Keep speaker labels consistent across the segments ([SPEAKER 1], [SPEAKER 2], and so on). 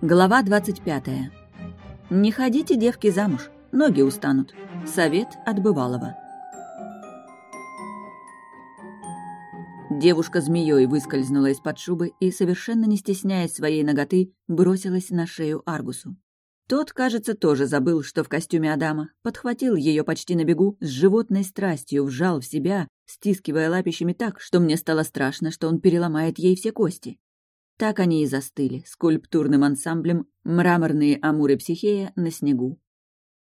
[SPEAKER 1] Глава 25. Не ходите, девки, замуж, ноги устанут. Совет от бывалого. Девушка змеей выскользнула из-под шубы и, совершенно не стесняясь своей ноготы, бросилась на шею Аргусу. Тот, кажется, тоже забыл, что в костюме Адама, подхватил ее почти на бегу, с животной страстью вжал в себя, стискивая лапищами так, что мне стало страшно, что он переломает ей все кости. Так они и застыли, скульптурным ансамблем «Мраморные амуры психея» на снегу.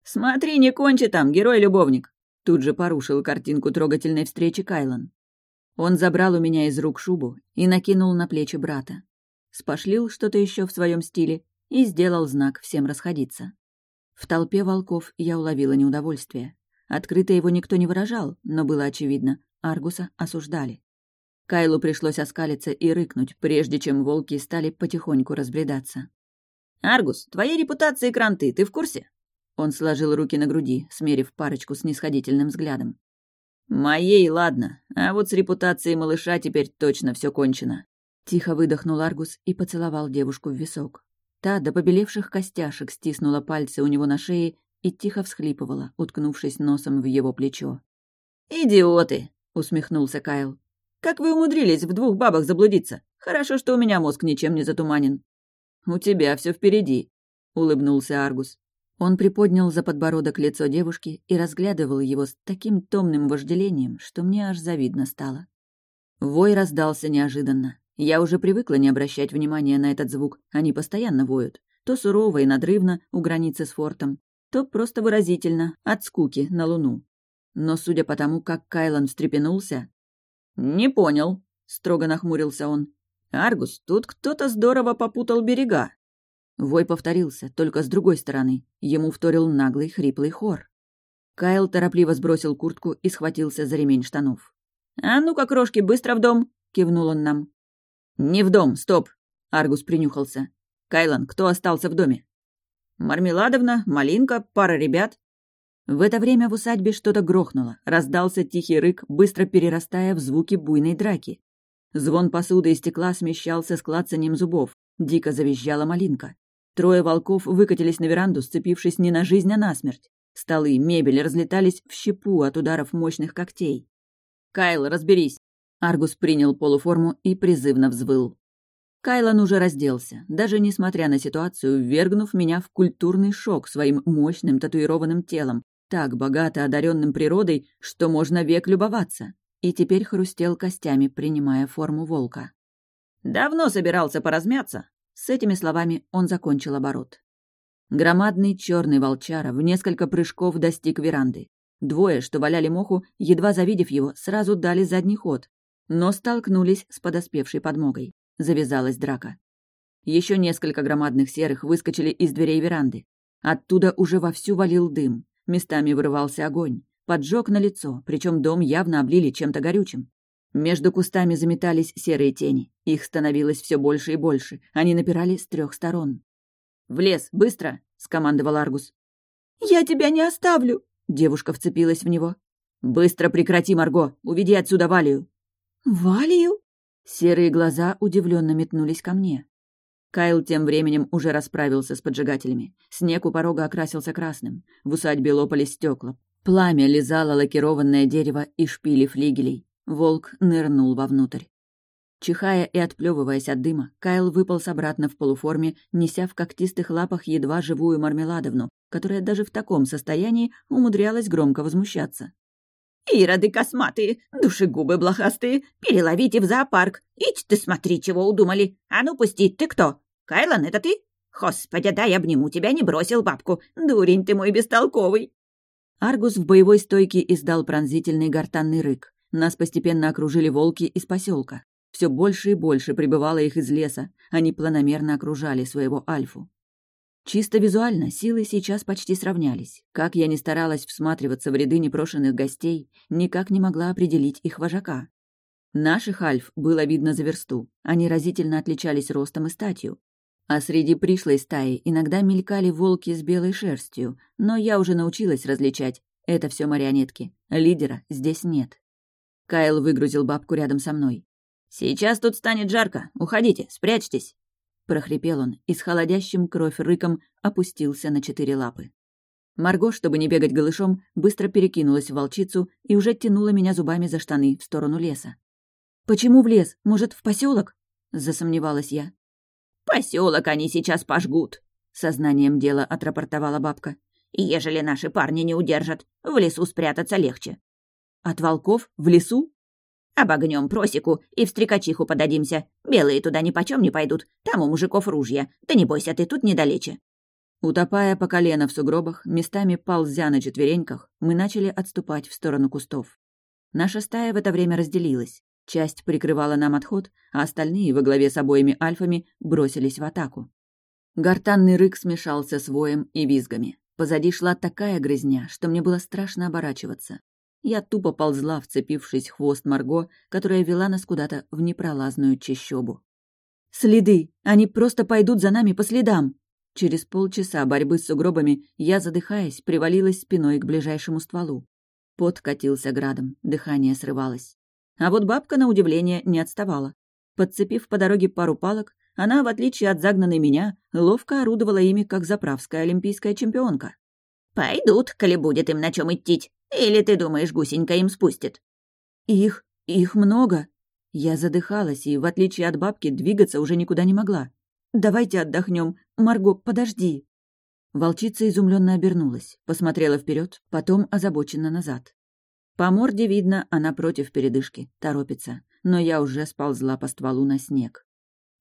[SPEAKER 1] «Смотри, не кончи там, герой-любовник!» Тут же порушил картинку трогательной встречи Кайлан. Он забрал у меня из рук шубу и накинул на плечи брата. Спошлил что-то еще в своем стиле и сделал знак всем расходиться. В толпе волков я уловила неудовольствие. Открыто его никто не выражал, но было очевидно, Аргуса осуждали. Кайлу пришлось оскалиться и рыкнуть, прежде чем волки стали потихоньку разбредаться. «Аргус, твоей репутации кранты, ты в курсе?» Он сложил руки на груди, смерив парочку с нисходительным взглядом. «Моей, ладно, а вот с репутацией малыша теперь точно все кончено». Тихо выдохнул Аргус и поцеловал девушку в висок. Та до побелевших костяшек стиснула пальцы у него на шее и тихо всхлипывала, уткнувшись носом в его плечо. «Идиоты!» — усмехнулся Кайл. Как вы умудрились в двух бабах заблудиться? Хорошо, что у меня мозг ничем не затуманен». «У тебя все впереди», — улыбнулся Аргус. Он приподнял за подбородок лицо девушки и разглядывал его с таким томным вожделением, что мне аж завидно стало. Вой раздался неожиданно. Я уже привыкла не обращать внимания на этот звук, они постоянно воют. То сурово и надрывно, у границы с фортом, то просто выразительно, от скуки, на луну. Но судя по тому, как Кайлан встрепенулся, «Не понял», — строго нахмурился он. «Аргус, тут кто-то здорово попутал берега». Вой повторился, только с другой стороны. Ему вторил наглый, хриплый хор. Кайл торопливо сбросил куртку и схватился за ремень штанов. «А ну-ка, крошки, быстро в дом!» — кивнул он нам. «Не в дом, стоп!» — Аргус принюхался. «Кайлан, кто остался в доме?» «Мармеладовна, Малинка, пара ребят». В это время в усадьбе что-то грохнуло, раздался тихий рык, быстро перерастая в звуки буйной драки. Звон посуды и стекла смещался с клацанием зубов. Дико завизжала малинка. Трое волков выкатились на веранду, сцепившись не на жизнь, а на смерть. Столы, мебель разлетались в щепу от ударов мощных когтей. «Кайл, разберись!» Аргус принял полуформу и призывно взвыл. Кайлан уже разделся, даже несмотря на ситуацию, ввергнув меня в культурный шок своим мощным татуированным телом, так богато одаренным природой, что можно век любоваться, и теперь хрустел костями, принимая форму волка. «Давно собирался поразмяться!» С этими словами он закончил оборот. Громадный черный волчара в несколько прыжков достиг веранды. Двое, что валяли моху, едва завидев его, сразу дали задний ход, но столкнулись с подоспевшей подмогой. Завязалась драка. Еще несколько громадных серых выскочили из дверей веранды. Оттуда уже вовсю валил дым. Местами вырывался огонь. Поджог на лицо, причем дом явно облили чем-то горючим. Между кустами заметались серые тени. Их становилось все больше и больше. Они напирали с трех сторон. «В лес, быстро!» — скомандовал Аргус. «Я тебя не оставлю!» — девушка вцепилась в него. «Быстро прекрати, Марго! Уведи отсюда Валию!» «Валию?» Серые глаза удивленно метнулись ко мне. Кайл тем временем уже расправился с поджигателями. Снег у порога окрасился красным. В усадьбе лопались стекла. Пламя лизало лакированное дерево и шпили флигелей. Волк нырнул вовнутрь. Чихая и отплевываясь от дыма, Кайл выполз обратно в полуформе, неся в когтистых лапах едва живую мармеладовну, которая даже в таком состоянии умудрялась громко возмущаться.
[SPEAKER 2] «Ироды косматые, душегубы блохастые, переловите в зоопарк. Ить ты смотри, чего удумали. А ну пусти, ты кто? Кайлан, это ты? Господи, дай обниму тебя, не бросил бабку. Дурень ты мой бестолковый!»
[SPEAKER 1] Аргус в боевой стойке издал пронзительный гортанный рык. Нас постепенно окружили волки из поселка. Все больше и больше прибывало их из леса. Они планомерно окружали своего Альфу. Чисто визуально силы сейчас почти сравнялись. Как я ни старалась всматриваться в ряды непрошенных гостей, никак не могла определить их вожака. Наших альф было видно за версту. Они разительно отличались ростом и статью. А среди пришлой стаи иногда мелькали волки с белой шерстью, но я уже научилась различать. Это все марионетки. Лидера здесь нет. Кайл выгрузил бабку рядом со мной. «Сейчас тут станет жарко. Уходите, спрячьтесь». Прохрипел он и с холодящим кровь рыком опустился на четыре лапы. Марго, чтобы не бегать голышом, быстро перекинулась в волчицу и уже тянула меня зубами за штаны в сторону леса. «Почему в лес? Может, в поселок? засомневалась я.
[SPEAKER 2] Поселок они сейчас пожгут», — сознанием дела отрапортовала бабка. «Ежели наши парни не удержат, в лесу спрятаться легче».
[SPEAKER 1] «От волков? В лесу?»
[SPEAKER 2] «Обогнем просеку и в стрекачиху подадимся. Белые туда ни почем не пойдут, там у мужиков ружья. Да не бойся, ты тут недалече».
[SPEAKER 1] Утопая по колено в сугробах, местами ползя на четвереньках, мы начали отступать в сторону кустов. Наша стая в это время разделилась. Часть прикрывала нам отход, а остальные, во главе с обоими альфами, бросились в атаку. Гортанный рык смешался с воем и визгами. Позади шла такая грызня, что мне было страшно оборачиваться. Я тупо ползла, вцепившись в хвост Марго, которая вела нас куда-то в непролазную чащобу. «Следы! Они просто пойдут за нами по следам!» Через полчаса борьбы с сугробами я, задыхаясь, привалилась спиной к ближайшему стволу. Пот катился градом, дыхание срывалось. А вот бабка, на удивление, не отставала. Подцепив по дороге пару палок, она, в отличие от загнанной меня, ловко орудовала ими, как заправская олимпийская чемпионка.
[SPEAKER 2] «Пойдут, коли будет им на чем идти. Или ты думаешь, гусенька им спустит?»
[SPEAKER 1] «Их... их много». Я задыхалась и, в отличие от бабки, двигаться уже никуда не могла. «Давайте отдохнем. Марго, подожди!» Волчица изумленно обернулась, посмотрела вперед, потом озабоченно назад. По морде видно, она против передышки, торопится, но я уже сползла по стволу на снег.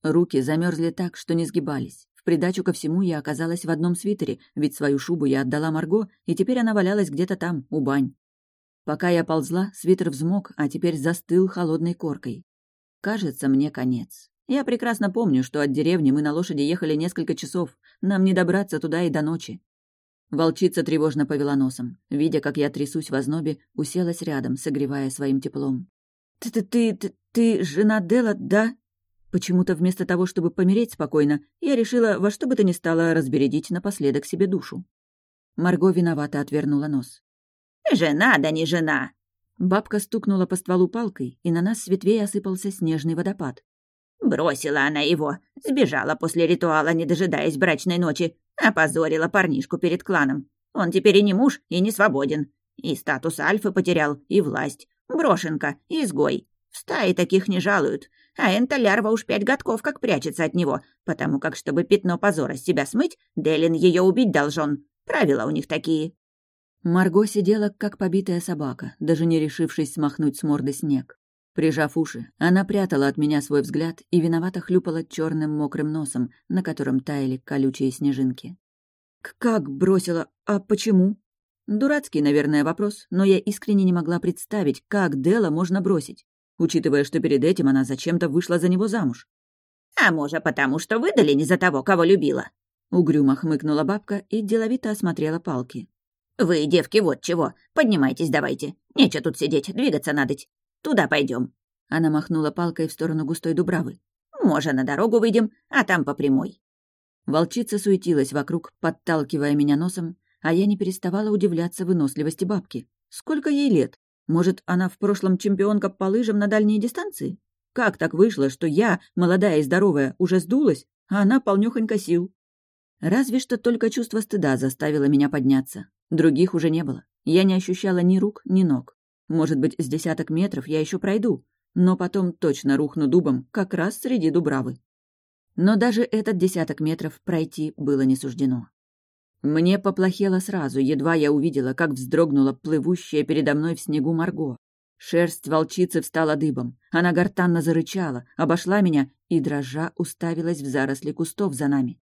[SPEAKER 1] Руки замерзли так, что не сгибались. В придачу ко всему я оказалась в одном свитере, ведь свою шубу я отдала Марго, и теперь она валялась где-то там, у бань. Пока я ползла, свитер взмок, а теперь застыл холодной коркой. Кажется, мне конец. Я прекрасно помню, что от деревни мы на лошади ехали несколько часов. Нам не добраться туда и до ночи. Волчица тревожно повела носом. Видя, как я трясусь в ознобе, уселась рядом, согревая своим теплом. «Ты-ты-ты... ты жена Дела, да?» Почему-то вместо того, чтобы помереть спокойно, я решила во что бы то ни стало разбередить напоследок себе душу. Марго виновато отвернула нос.
[SPEAKER 2] «Жена да не жена!»
[SPEAKER 1] Бабка стукнула по стволу палкой, и на нас с ветвей осыпался снежный водопад.
[SPEAKER 2] Бросила она его, сбежала после ритуала, не дожидаясь брачной ночи, опозорила парнишку перед кланом. Он теперь и не муж, и не свободен. И статус альфы потерял, и власть. Брошенка, изгой. В стае таких не жалуют. А эта лярва уж пять годков как прячется от него, потому как, чтобы пятно позора с себя смыть, Делин ее убить должен. Правила у них такие.
[SPEAKER 1] Марго сидела, как побитая собака, даже не решившись смахнуть с морды снег. Прижав уши, она прятала от меня свой взгляд и виновато хлюпала черным мокрым носом, на котором таяли колючие снежинки. «Как бросила? А почему?» Дурацкий, наверное, вопрос, но я искренне не могла представить, как Дела можно бросить, учитывая, что перед этим она зачем-то вышла за него замуж.
[SPEAKER 2] «А может, потому что выдали не за того, кого любила?»
[SPEAKER 1] Угрюмо хмыкнула бабка и деловито осмотрела палки.
[SPEAKER 2] «Вы, девки, вот чего. Поднимайтесь давайте. Нечего тут сидеть, двигаться надоть. Туда пойдем.
[SPEAKER 1] Она махнула палкой в сторону густой дубравы.
[SPEAKER 2] «Можно на дорогу выйдем, а там по прямой».
[SPEAKER 1] Волчица суетилась вокруг, подталкивая меня носом, а я не переставала удивляться выносливости бабки. Сколько ей лет? Может, она в прошлом чемпионка по лыжам на дальние дистанции? Как так вышло, что я, молодая и здоровая, уже сдулась, а она полнёхонько сил? Разве что только чувство стыда заставило меня подняться. Других уже не было. Я не ощущала ни рук, ни ног. Может быть, с десяток метров я еще пройду, но потом точно рухну дубом, как раз среди дубравы. Но даже этот десяток метров пройти было не суждено. Мне поплохело сразу, едва я увидела, как вздрогнула плывущая передо мной в снегу Марго. Шерсть волчицы встала дыбом. Она гортанно зарычала, обошла меня и, дрожа, уставилась в заросли кустов за нами.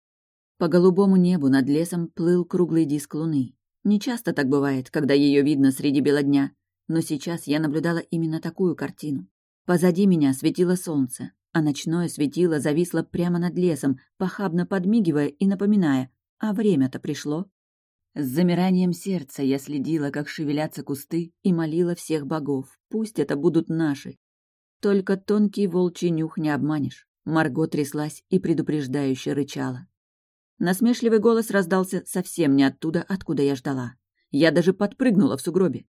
[SPEAKER 1] По голубому небу над лесом плыл круглый диск луны. Нечасто так бывает, когда ее видно среди бела дня, но сейчас я наблюдала именно такую картину. Позади меня светило солнце, а ночное светило зависло прямо над лесом, похабно подмигивая и напоминая, а время-то пришло. С замиранием сердца я следила, как шевелятся кусты, и молила всех богов, пусть это будут наши. Только тонкий волчий нюх не обманешь. Марго тряслась и предупреждающе рычала. Насмешливый голос раздался совсем не оттуда, откуда я ждала. Я даже подпрыгнула в сугробе.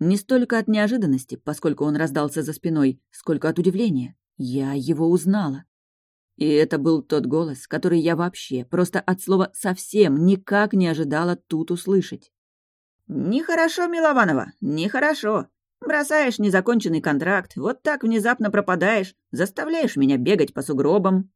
[SPEAKER 1] Не столько от неожиданности, поскольку он раздался за спиной, сколько от удивления. Я его узнала. И это был тот голос, который я вообще, просто от слова «совсем» никак не ожидала тут услышать.
[SPEAKER 2] «Нехорошо, Милованова, нехорошо. Бросаешь незаконченный контракт, вот так внезапно пропадаешь, заставляешь меня бегать по сугробам».